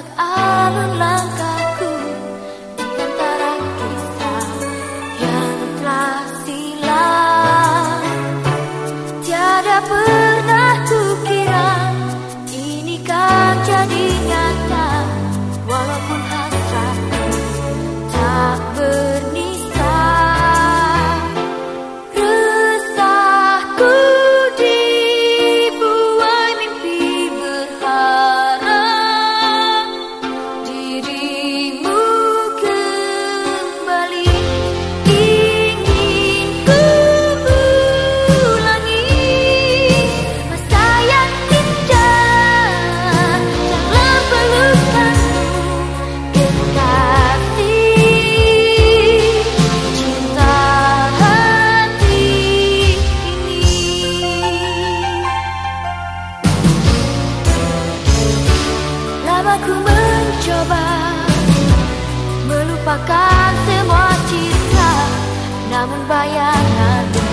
pag-asa mencoba Melupakan semua cinta Namun bayangan Tiada